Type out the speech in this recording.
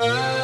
Uh...